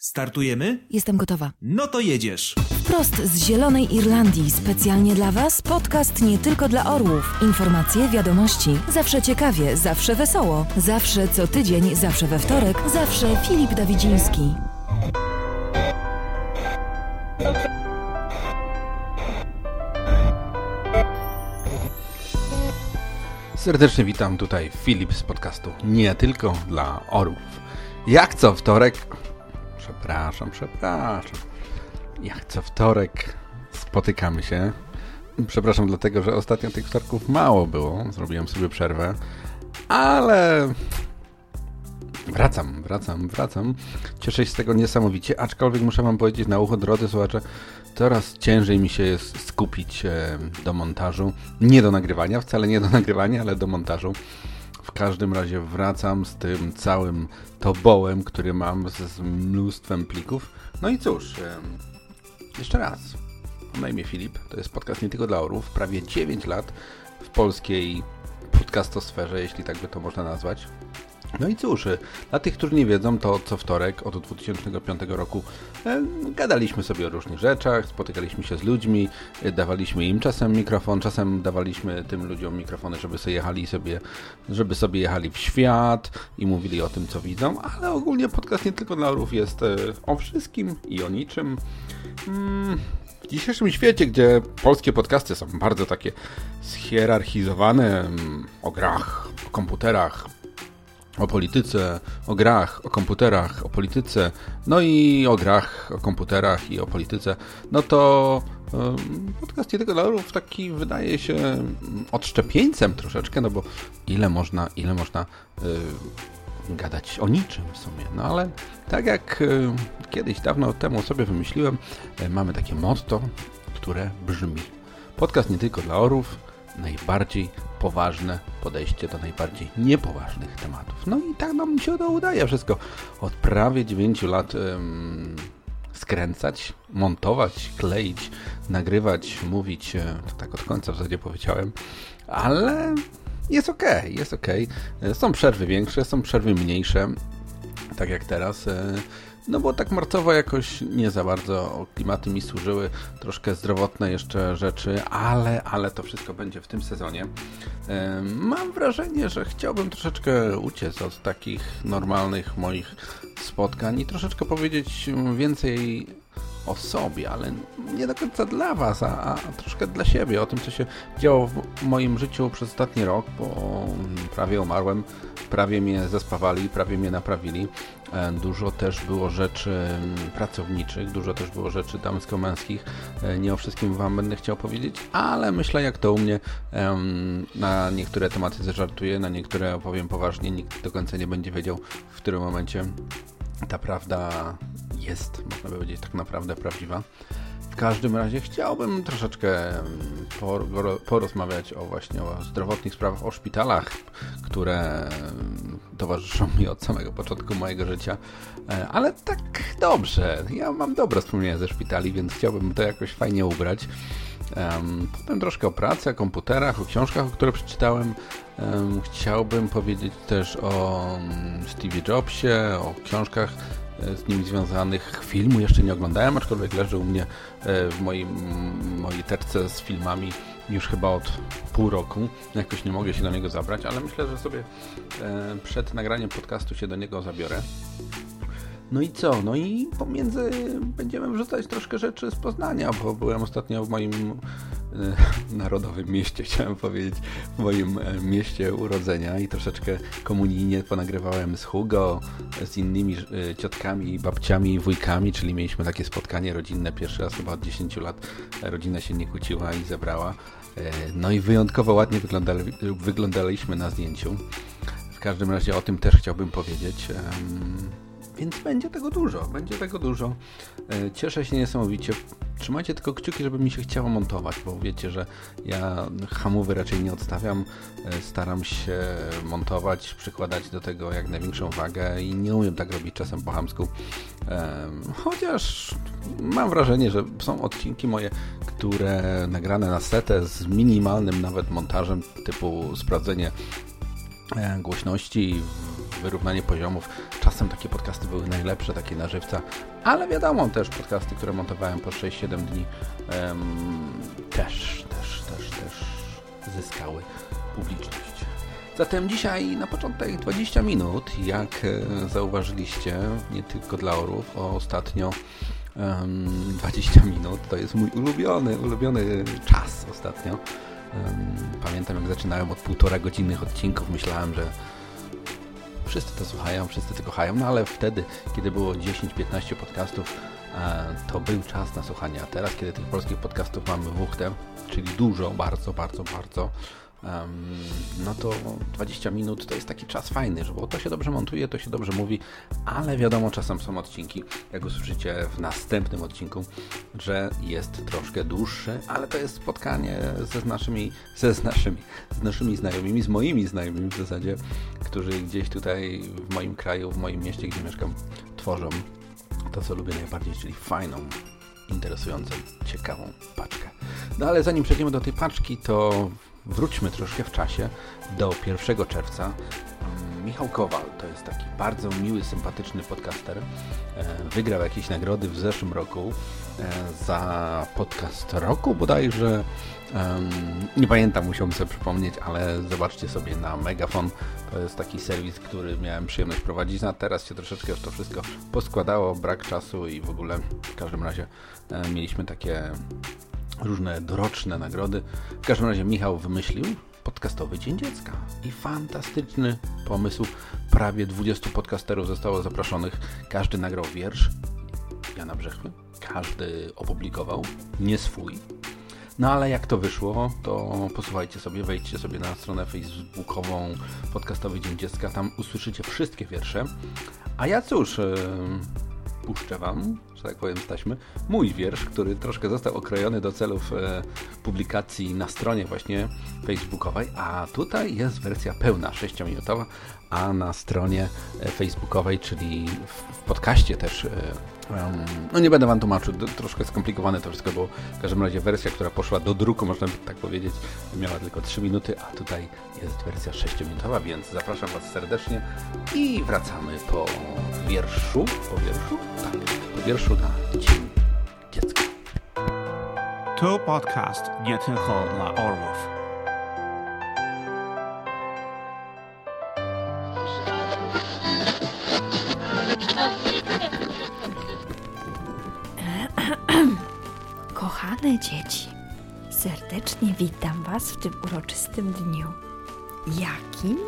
Startujemy? Jestem gotowa. No to jedziesz. Wprost z Zielonej Irlandii, specjalnie dla Was, podcast nie tylko dla orłów. Informacje, wiadomości, zawsze ciekawie, zawsze wesoło, zawsze co tydzień, zawsze we wtorek, zawsze Filip Dawidziński. Serdecznie witam tutaj Filip z podcastu Nie tylko dla orłów. Jak co wtorek... Przepraszam, przepraszam. Jak co wtorek spotykamy się. Przepraszam dlatego, że ostatnio tych wtorków mało było. Zrobiłem sobie przerwę. Ale Wracam, wracam, wracam. Cieszę się z tego niesamowicie, aczkolwiek muszę wam powiedzieć na ucho, drodzy słuchacze, coraz ciężej mi się jest skupić do montażu. Nie do nagrywania, wcale nie do nagrywania, ale do montażu. W każdym razie wracam z tym całym tobołem, który mam z mnóstwem plików. No i cóż, jeszcze raz. Mam na imię Filip, to jest podcast nie tylko dla orów. Prawie 9 lat w polskiej podcastosferze, jeśli tak by to można nazwać. No i cóż, y, dla tych, którzy nie wiedzą, to co wtorek od 2005 roku e, gadaliśmy sobie o różnych rzeczach, spotykaliśmy się z ludźmi, e, dawaliśmy im czasem mikrofon, czasem dawaliśmy tym ludziom mikrofony, żeby sobie jechali sobie, żeby sobie jechali w świat i mówili o tym, co widzą, ale ogólnie podcast nie tylko dla orów jest e, o wszystkim i o niczym. Mm, w dzisiejszym świecie, gdzie polskie podcasty są bardzo takie schierarchizowane mm, o grach, o komputerach, o polityce, o grach, o komputerach, o polityce, no i o grach, o komputerach i o polityce, no to podcast nie tylko dla orów taki wydaje się odszczepieńcem troszeczkę, no bo ile można, ile można y, gadać o niczym w sumie. No ale tak jak y, kiedyś dawno temu sobie wymyśliłem, y, mamy takie motto, które brzmi podcast nie tylko dla orów, najbardziej poważne podejście do najbardziej niepoważnych tematów. No i tak nam się to udaje wszystko. Od prawie 9 lat ym, skręcać, montować, kleić, nagrywać, mówić, e, to tak od końca w zasadzie powiedziałem, ale jest ok, jest ok. Są przerwy większe, są przerwy mniejsze, tak jak teraz. E, no bo tak marcowo jakoś nie za bardzo klimaty mi służyły, troszkę zdrowotne jeszcze rzeczy, ale, ale to wszystko będzie w tym sezonie. Mam wrażenie, że chciałbym troszeczkę uciec od takich normalnych moich spotkań i troszeczkę powiedzieć więcej o sobie, ale nie do końca dla Was, a, a, troszkę dla siebie, o tym, co się działo w moim życiu przez ostatni rok, bo prawie umarłem, prawie mnie zespawali, prawie mnie naprawili. E, dużo też było rzeczy mm, pracowniczych, dużo też było rzeczy damsko-męskich. E, nie o wszystkim Wam będę chciał powiedzieć, ale myślę, jak to u mnie, na niektóre tematy zażartuję, na niektóre opowiem poważnie, nikt do końca nie będzie wiedział, w którym momencie ta prawda jest, można by powiedzieć, tak naprawdę prawdziwa. W każdym razie chciałbym troszeczkę porozmawiać o właśnie o zdrowotnych sprawach, o szpitalach, które towarzyszą mi od samego początku mojego życia. E, ale tak dobrze, ja mam dobre wspomnienia ze szpitali, więc chciałbym to jakoś fajnie ubrać. Potem troszkę o pracy, o komputerach, o książkach, o które przeczytałem. Chciałbym powiedzieć też o mm, Steve Jobsie, o książkach e, z nim związanych. Filmu jeszcze nie oglądałem, aczkolwiek leży u mnie e, w moim, mojej teczce z filmami już chyba od pół roku. Jakoś nie mogę się do niego zabrać, ale myślę, że sobie e, przed nagraniem podcastu się do niego zabiorę. No i co? No i pomiędzy będziemy wrzucać troszkę rzeczy z Poznania, bo byłem ostatnio w moim e, narodowym mieście, chciałem powiedzieć, w moim e, mieście urodzenia i troszeczkę komunijnie ponagrywałem z Hugo, z innymi ciotkami, babciami, wujkami, czyli mieliśmy takie spotkanie rodzinne, pierwszy raz chyba od 10 lat rodzina się nie kłóciła i zebrała. E, no i wyjątkowo ładnie wyglądali, wyglądaliśmy na zdjęciu. W każdym razie o tym też chciałbym powiedzieć. Więc będzie tego dużo, będzie tego dużo. E, cieszę się niesamowicie. Trzymajcie tylko kciuki, żeby mi się chciało montować, bo wiecie, że ja hamowy raczej nie odstawiam. E, staram się montować, przykładać do tego jak największą wagę i nie umiem tak robić czasem po hamsku. Chociaż mam wrażenie, że są odcinki moje, które nagrane na setę z minimalnym nawet montażem, typu sprawdzenie e, głośności wyrównanie poziomów. Czasem takie podcasty były najlepsze, takie na żywca, ale wiadomo, też podcasty, które montowałem po 6-7 dni um, też, też, też, też zyskały publiczność. Zatem dzisiaj na początek 20 minut, jak e, zauważyliście, nie tylko dla orów, ostatnio 20 minut to jest mój ulubiony, ulubiony czas ostatnio. Pamiętam jak zaczynałem od półtora godzinnych odcinków, myślałem, że wszyscy to słuchają, wszyscy to kochają, no ale wtedy, kiedy było 10-15 podcastów, e, to był czas na słuchanie, a teraz, kiedy tych polskich podcastów mamy wuchtę, czyli dużo, bardzo, bardzo, bardzo, no to 20 minut to jest taki czas fajny, bo to się dobrze montuje, to się dobrze mówi, ale wiadomo, czasem są odcinki, jak usłyszycie w następnym odcinku, że jest troszkę dłuższy, ale to jest spotkanie ze naszymi, ze naszymi, z naszymi znajomymi, z moimi znajomymi w zasadzie, którzy gdzieś tutaj w moim kraju, w moim mieście, gdzie mieszkam, tworzą to, co lubię najbardziej, czyli fajną, interesującą, ciekawą paczkę. No ale zanim przejdziemy do tej paczki, to wróćmy troszkę w czasie do 1 czerwca. Michał Kowal to jest taki bardzo miły, sympatyczny podcaster. E, wygrał jakieś nagrody w zeszłym roku e, za podcast roku bodajże. Nie pamiętam, musiałbym sobie przypomnieć, ale zobaczcie sobie na Megafon. To jest taki serwis, który miałem przyjemność prowadzić. A teraz się troszeczkę już to wszystko poskładało, brak czasu i w ogóle w każdym razie e, mieliśmy takie różne doroczne nagrody. W każdym razie Michał wymyślił podcastowy Dzień Dziecka i fantastyczny pomysł. Prawie 20 podcasterów zostało zaproszonych. Każdy nagrał wiersz Jana Brzechwy. Każdy opublikował nie swój. No ale jak to wyszło, to posłuchajcie sobie, wejdźcie sobie na stronę facebookową Podcastowy Dzień Dziecka, tam usłyszycie wszystkie wiersze. A ja cóż, puszczę Wam że tak powiem, staśmy, mój wiersz, który troszkę został okrojony do celów e, publikacji na stronie właśnie facebookowej, a tutaj jest wersja pełna, 6-minutowa, a na stronie e, facebookowej, czyli w, w podcaście też e, no nie będę Wam tłumaczył, troszkę skomplikowane to wszystko, bo w każdym razie wersja, która poszła do druku, można by tak powiedzieć, miała tylko 3 minuty, a tutaj jest wersja 6-minutowa, więc zapraszam Was serdecznie i wracamy po wierszu, po wierszu? Tak, wierszu na Dzień Dziecka. To podcast nie tylko dla orłów. Kochane dzieci, serdecznie witam Was w tym uroczystym dniu. Jakim?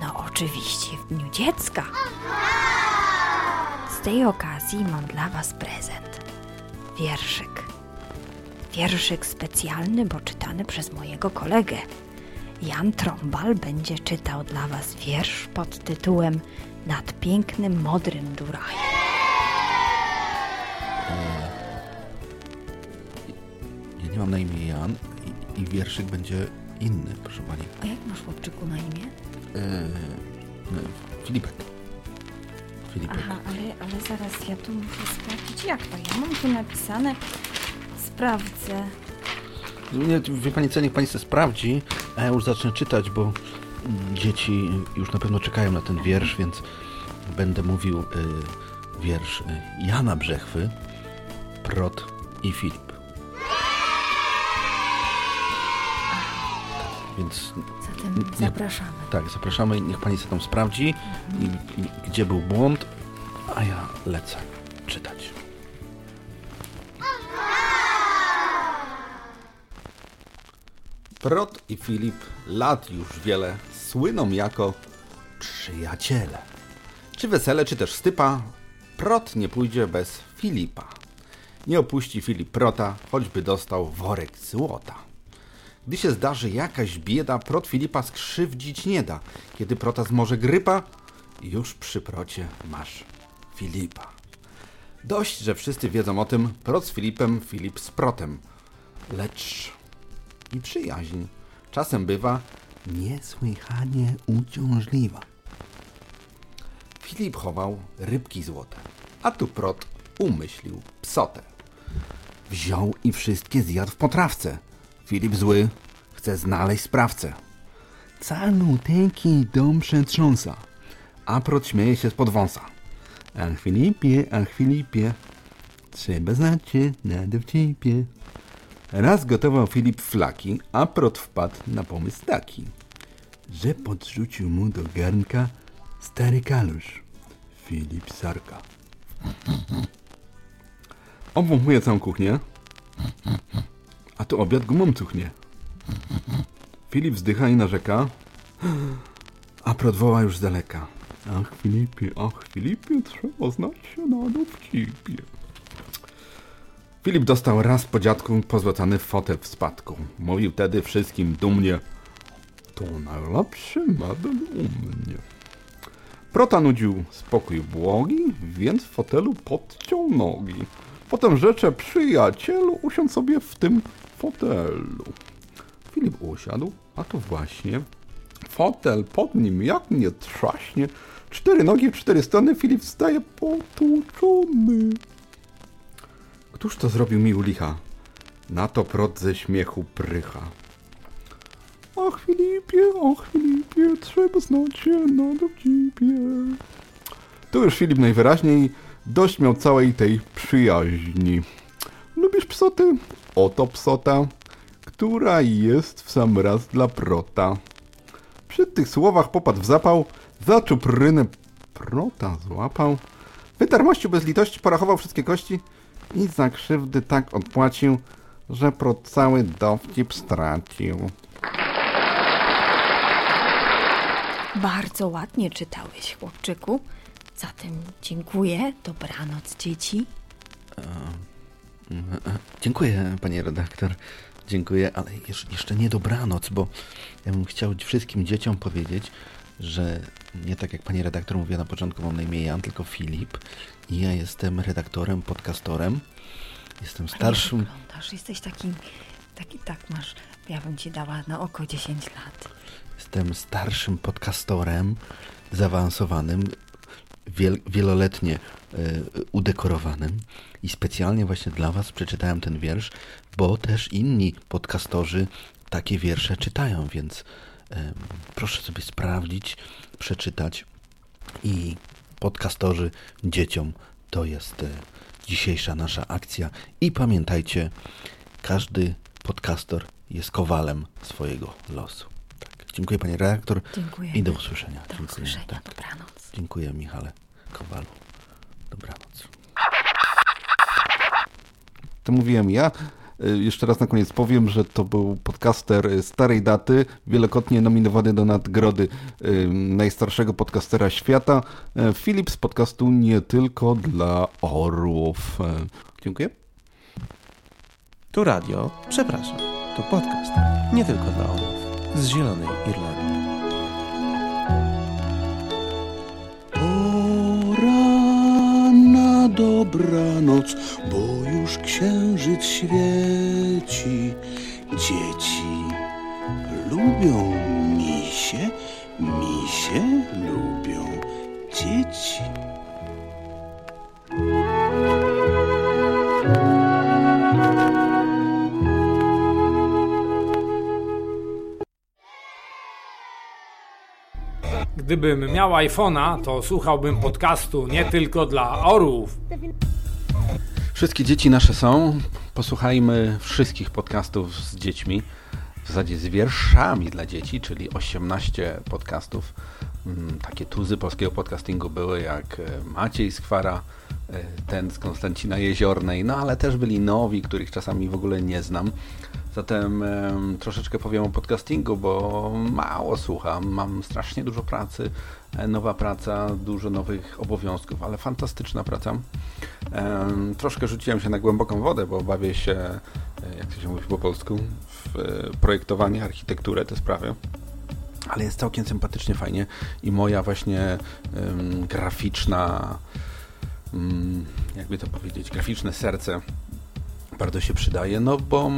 No oczywiście w Dniu Dziecka. Tej okazji mam dla Was prezent. Wierszyk. Wierszyk specjalny, bo czytany przez mojego kolegę. Jan Trąbal będzie czytał dla Was wiersz pod tytułem Nad pięknym modrym Durajem. Ja nie mam na imię Jan i, i wierszyk będzie inny, proszę Pani. A jak masz chłopczyku na imię? E, no, Filipek. Filipek. Aha, ale, ale zaraz ja tu muszę sprawdzić jak to. Ja mam tu napisane. Sprawdzę. Nie, wie Pani co, niech Pani sobie sprawdzi, a ja już zacznę czytać, bo dzieci już na pewno czekają na ten wiersz, więc będę mówił y, wiersz y, Jana Brzechwy, Prot i Filip. Więc Zatem zapraszamy. tak, zapraszamy, niech Pani sobie tam sprawdzi, i, i, gdzie był błąd, a ja lecę czytać. Prot i Filip lat już wiele słyną jako przyjaciele. Czy wesele, czy też stypa, Prot nie pójdzie bez Filipa. Nie opuści Filip Prota, choćby dostał worek złota. Gdy się zdarzy jakaś bieda, Prot Filipa skrzywdzić nie da. Kiedy Prota zmoże grypa, już przy Procie masz Filipa. Dość, że wszyscy wiedzą o tym, Prot z Filipem, Filip z Protem. Lecz i przyjaźń czasem bywa niesłychanie uciążliwa. Filip chował rybki złote, a tu Prot umyślił psotę. Wziął i wszystkie zjadł w potrawce. Filip zły chce znaleźć sprawcę. Caluteńki dom przetrząsa, a prot śmieje się spod wąsa. Ach Filipie, ach Filipie, trzeba znać się na dowcipie. Raz gotował Filip flaki, a prot wpadł na pomysł taki, że podrzucił mu do garnka stary kalusz. Filip Sarka. Obwąchuje całą kuchnię, a tu obiad gumą cuchnie. Filip wzdycha i narzeka, a prot woła już z daleka. Ach Filipie, ach Filipie, trzeba znać się na dowcipie. Filip dostał raz po dziadku pozłacany fotel w spadku. Mówił wtedy wszystkim dumnie, to najlepszy medal u mnie. Prota nudził spokój błogi, więc w fotelu podciął nogi. Potem rzecze przyjacielu, usiądź sobie w tym fotelu. Filip usiadł, a to właśnie fotel pod nim jak nie trzaśnie. Cztery nogi w cztery strony, Filip wstaje potłuczony. Któż to zrobił mi u licha? Na to prot ze śmiechu prycha. Ach Filipie, ach Filipie, trzeba znać się na dowcipie. Tu już Filip najwyraźniej dość miał całej tej przyjaźni. Lubisz psoty? Oto psota, która jest w sam raz dla prota. Przy tych słowach popadł w zapał, zaczął prynę prota złapał, wytarł mościu bez litości, porachował wszystkie kości i za krzywdy tak odpłacił, że prot cały dowcip stracił. Bardzo ładnie czytałeś, chłopczyku. Zatem dziękuję. Dobranoc, dzieci. Dziękuję, panie redaktor. Dziękuję, ale jeszcze nie dobranoc, bo ja bym chciał wszystkim dzieciom powiedzieć, że nie tak jak pani redaktor mówiła na początku, mam na imię Jan, tylko Filip i ja jestem redaktorem, podcastorem. Jestem Ale starszym, wyglądasz, jesteś taki, taki, tak masz, ja bym ci dała na oko 10 lat. jestem starszym podcastorem, zaawansowanym, wieloletnie e, udekorowanym i specjalnie właśnie dla was przeczytałem ten wiersz, bo też inni podcastorzy takie wiersze czytają, więc proszę sobie sprawdzić, przeczytać i podcastorzy dzieciom to jest e, dzisiejsza nasza akcja i pamiętajcie, każdy podcaster jest kowalem swojego losu. Tak. Dziękuję pani redaktor Dziękuję. i do usłyszenia. Do Dziękuję. usłyszenia, Tak. dobranoc. Dziękuję Michale Kowalu. Dobranoc. To mówiłem ja. Y, Jeszcze raz na koniec powiem, że to był podcaster y, starej daty, wielokrotnie nominowany do nagrody y, najstarszego podcastera świata. Y, Filip z podcastu nie tylko dla orłów. Y, Dziękuję. Tu radio, przepraszam, tu podcast. Nie tylko dla orłów. Z Zielonej Irlandii. Dobranoc, bo już księżyc świeci. Dzieci lubią misie, misie lubią dzieci. Gdybym miał iPhone'a, to słuchałbym podcastu nie tylko dla orłów. Wszystkie dzieci nasze są. Posłuchajmy wszystkich podcastów z dziećmi. W zasadzie z wierszami dla dzieci, czyli 18 podcastów. Mm, Takie tuzy polskiego podcastingu były jak e, Maciej z Kwara, e, ten z Konstancina Jeziornej, no ale też byli nowi, których czasami w ogóle nie znam. Zatem em, troszeczkę powiem o podcastingu, bo mało słucham, mam strasznie dużo pracy, e, nowa praca, dużo nowych obowiązków, ale fantastyczna praca. Troszkę rzuciłem się na głęboką wodę, bo bawię się, e, jak to się mówi po polsku, w e, projektowanie, architekturę, te sprawy. Ale jest całkiem sympatycznie, fajnie i moja właśnie graficzna, mm, jakby to powiedzieć, graficzne serce bardzo się przydaje, no bo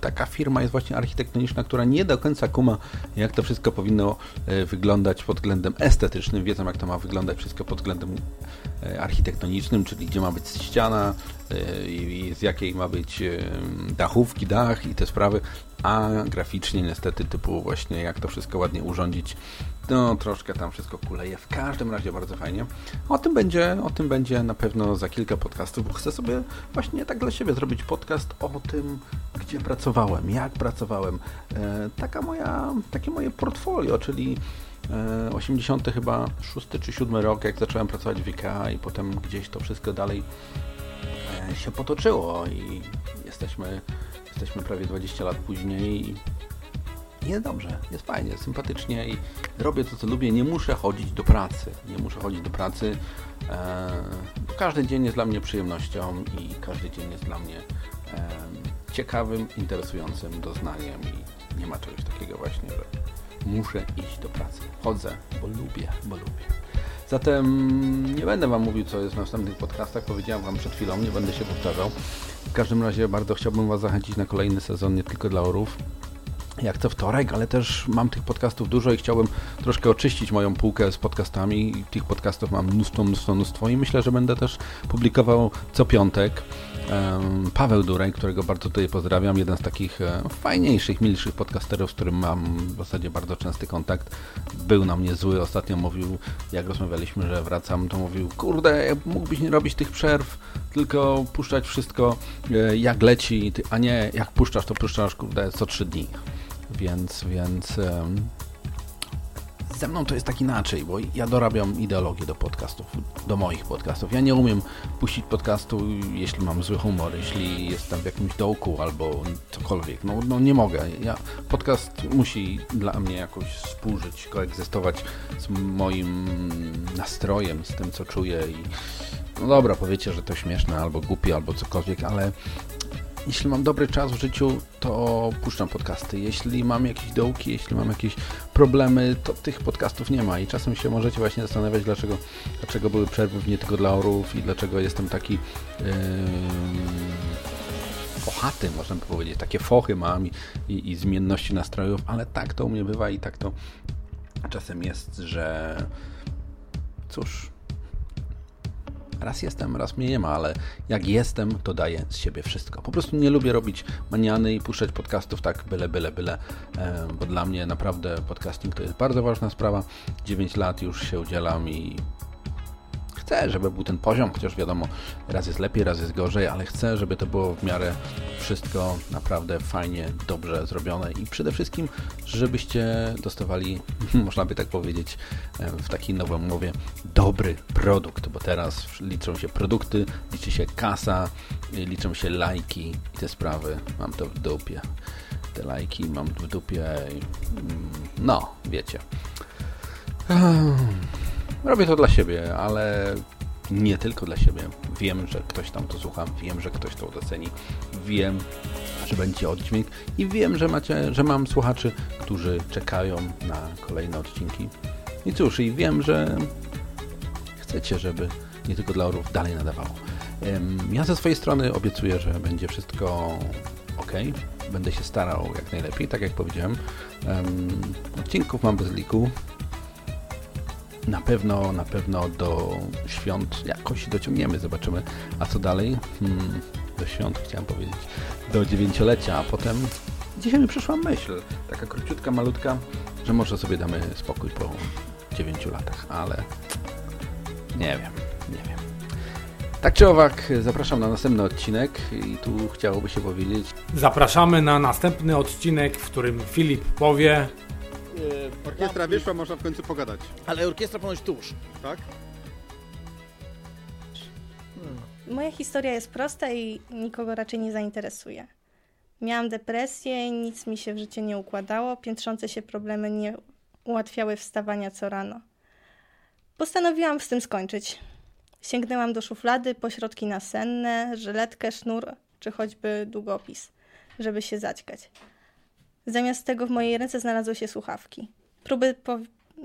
taka firma jest właśnie architektoniczna, która nie do końca kuma, jak to wszystko powinno e, wyglądać pod względem estetycznym. Wiedzą, jak to ma wyglądać wszystko pod względem e, architektonicznym, czyli gdzie ma być ściana e, i z jakiej ma być dachówki, dach i te sprawy, a graficznie niestety typu właśnie jak to wszystko ładnie urządzić, no troszkę tam wszystko kuleje. W każdym razie bardzo fajnie. O tym będzie, o tym będzie na pewno za kilka podcastów, bo chcę sobie właśnie tak dla siebie zrobić podcast o tym, gdzie pracowałem, jak pracowałem. E, taka moja, takie moje portfolio, czyli 80 e, chyba 6 czy 7 rok, jak zacząłem pracować w IKEA i potem gdzieś to wszystko dalej e, się potoczyło i jesteśmy, jesteśmy prawie 20 lat później i jest dobrze, jest fajnie, sympatycznie i robię to, co lubię. Nie muszę chodzić do pracy. Nie muszę chodzić do pracy. E, każdy dzień jest dla mnie przyjemnością i każdy dzień jest dla mnie ciekawym, interesującym doznaniem i nie ma czegoś takiego właśnie, że muszę iść do pracy. Chodzę, bo lubię, bo lubię. Zatem nie będę Wam mówił, co jest w następnych podcastach. Powiedziałem Wam przed chwilą, nie będę się powtarzał. W każdym razie bardzo chciałbym Was zachęcić na kolejny sezon, nie tylko dla orów jak co wtorek, ale też mam tych podcastów dużo i chciałbym troszkę oczyścić moją półkę z podcastami. Tych podcastów mam mnóstwo, mnóstwo, mnóstwo i myślę, że będę też publikował co piątek. Paweł Duraj, którego bardzo tutaj pozdrawiam, jeden z takich e, fajniejszych, milszych podcasterów, z którym mam w zasadzie bardzo częsty kontakt. Był na mnie zły, ostatnio mówił, jak rozmawialiśmy, że wracam, to mówił, kurde, mógłbyś nie robić tych przerw, tylko puszczać wszystko e, jak leci, a nie jak puszczasz, to puszczasz, kurde, co trzy dni. Więc, więc ze mną to jest tak inaczej, bo ja dorabiam ideologię do podcastów, do moich podcastów. Ja nie umiem puścić podcastu, jeśli mam zły humor, jeśli jestem w jakimś dołku albo cokolwiek. No, no nie mogę. Ja, podcast musi dla mnie jakoś współżyć, koegzystować z moim nastrojem, z tym, co czuję i no dobra, powiecie, że to śmieszne albo głupie, albo cokolwiek, ale jeśli mam dobry czas w życiu, to puszczam podcasty. Jeśli mam jakieś dołki, jeśli mam jakieś problemy, to tych podcastów nie ma. I czasem się możecie właśnie zastanawiać, dlaczego, dlaczego były przerwy w nie tylko dla orów i dlaczego jestem taki yy, fochaty, można by powiedzieć. Takie fochy mam i, i, i zmienności nastrojów, ale tak to u mnie bywa i tak to czasem jest, że cóż, Raz jestem, raz mnie nie ma, ale jak jestem, to daję z siebie wszystko. Po prostu nie lubię robić maniany i puszczać podcastów tak byle, byle, byle, bo dla mnie naprawdę podcasting to jest bardzo ważna sprawa. 9 lat już się udzielam i chcę, żeby był ten poziom, chociaż wiadomo, raz jest lepiej, raz jest gorzej, ale chcę, żeby to było w miarę wszystko naprawdę fajnie, dobrze zrobione i przede wszystkim, żebyście dostawali, można by tak powiedzieć, w takiej nowej mowie, dobry produkt, bo teraz liczą się produkty, liczy się kasa, liczą się lajki i te sprawy. Mam to w dupie. Te lajki mam w dupie. Mm, no, wiecie. Robię to dla siebie, ale nie tylko dla siebie. Wiem, że ktoś tam to słucha, wiem, że ktoś to doceni, wiem, że będzie oddźwięk i wiem, że macie, że mam słuchaczy, którzy czekają na kolejne odcinki. I cóż, i wiem, że chcecie, żeby nie tylko dla orów dalej nadawało. Ja ze swojej strony obiecuję, że będzie wszystko ok. Będę się starał jak najlepiej, tak jak powiedziałem. Odcinków mam bez liku, na pewno, na pewno do świąt jakoś dociągniemy, zobaczymy. A co dalej? Hmm, do świąt chciałem powiedzieć, do dziewięciolecia, a potem dzisiaj mi przyszła myśl, taka króciutka, malutka, że może sobie damy spokój po dziewięciu latach, ale nie wiem, nie wiem. Tak czy owak, zapraszam na następny odcinek i tu chciałoby się powiedzieć. Zapraszamy na następny odcinek, w którym Filip powie, E, orkiestra wyszła, można w końcu pogadać. Ale orkiestra ponoć tuż. Tak? Hmm. Moja historia jest prosta i nikogo raczej nie zainteresuje. Miałam depresję, nic mi się w życiu nie układało, piętrzące się problemy nie ułatwiały wstawania co rano. Postanowiłam z tym skończyć. Sięgnęłam do szuflady po środki nasenne, żyletkę, sznur czy choćby długopis, żeby się zaćkać. Zamiast tego w mojej ręce znalazły się słuchawki. Próby po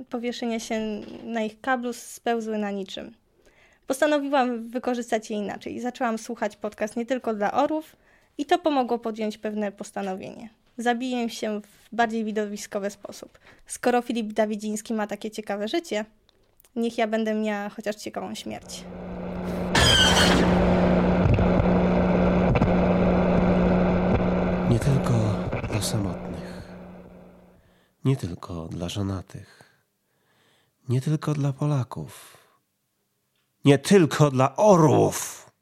powieszenia się na ich kablu spełzły na niczym. Postanowiłam wykorzystać je inaczej. Zaczęłam słuchać podcast nie tylko dla orów i to pomogło podjąć pewne postanowienie. Zabiję się w bardziej widowiskowy sposób. Skoro Filip Dawidziński ma takie ciekawe życie, niech ja będę miała chociaż ciekawą śmierć. Dla samotnych, nie tylko dla żonatych, nie tylko dla Polaków, nie tylko dla orłów.